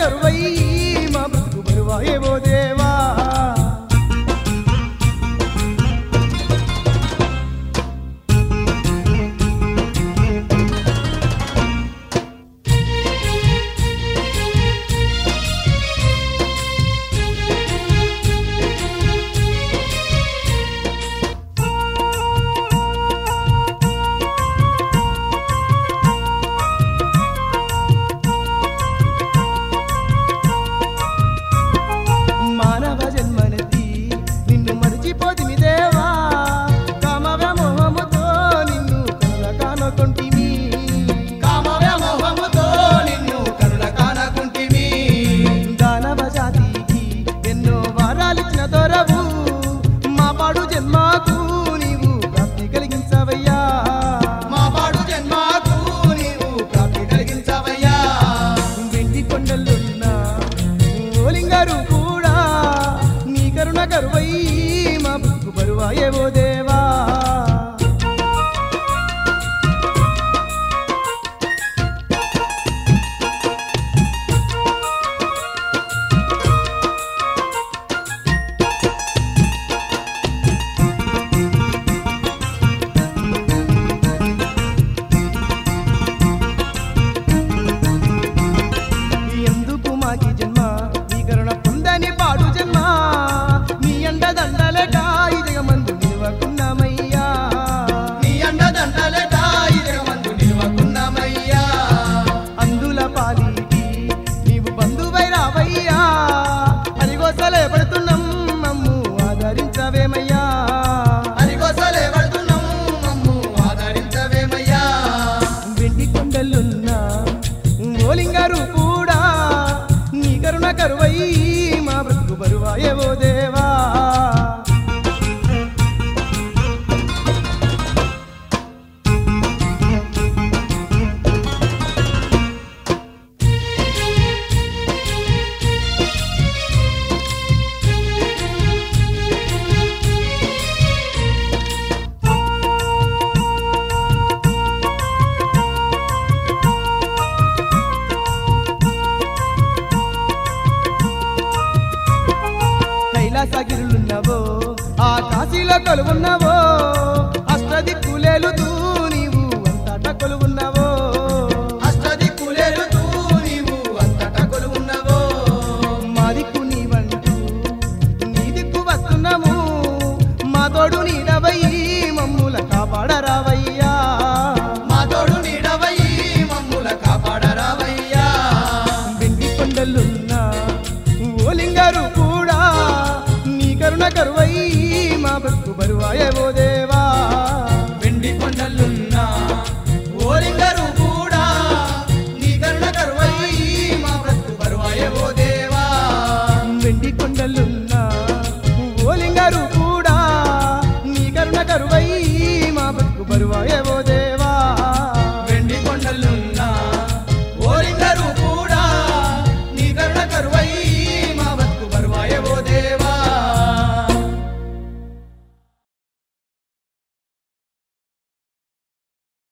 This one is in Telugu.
కరువై మా బ్రతుకు బరువాయే బరువాయేవోదే ఇచ్చేవు దేవా. ఎందుకు మాకి करवई। సగిరులున్నావో ఆ కాశీలో కొలువున్నావో కులేలు నీవు అంతట కొలువున్నావో. అష్టదిక్కులేలుతూ నీవు అంతట కొలువున్నావో. మా దిక్కు నీవంటూ నీ దిక్కు వస్తున్నాము మా తోడు నీడవయ్యి మమ్ముల కాపాడరావయ్యా. మా తోడు నీడవయ్యి మమ్ముల కాపాడరావయ్యా. వెండి కొండలున్నా ఓలింగ రూపు కరువై మా బతుకు బరువాయేమో దేవా. వెండి కొండలున్న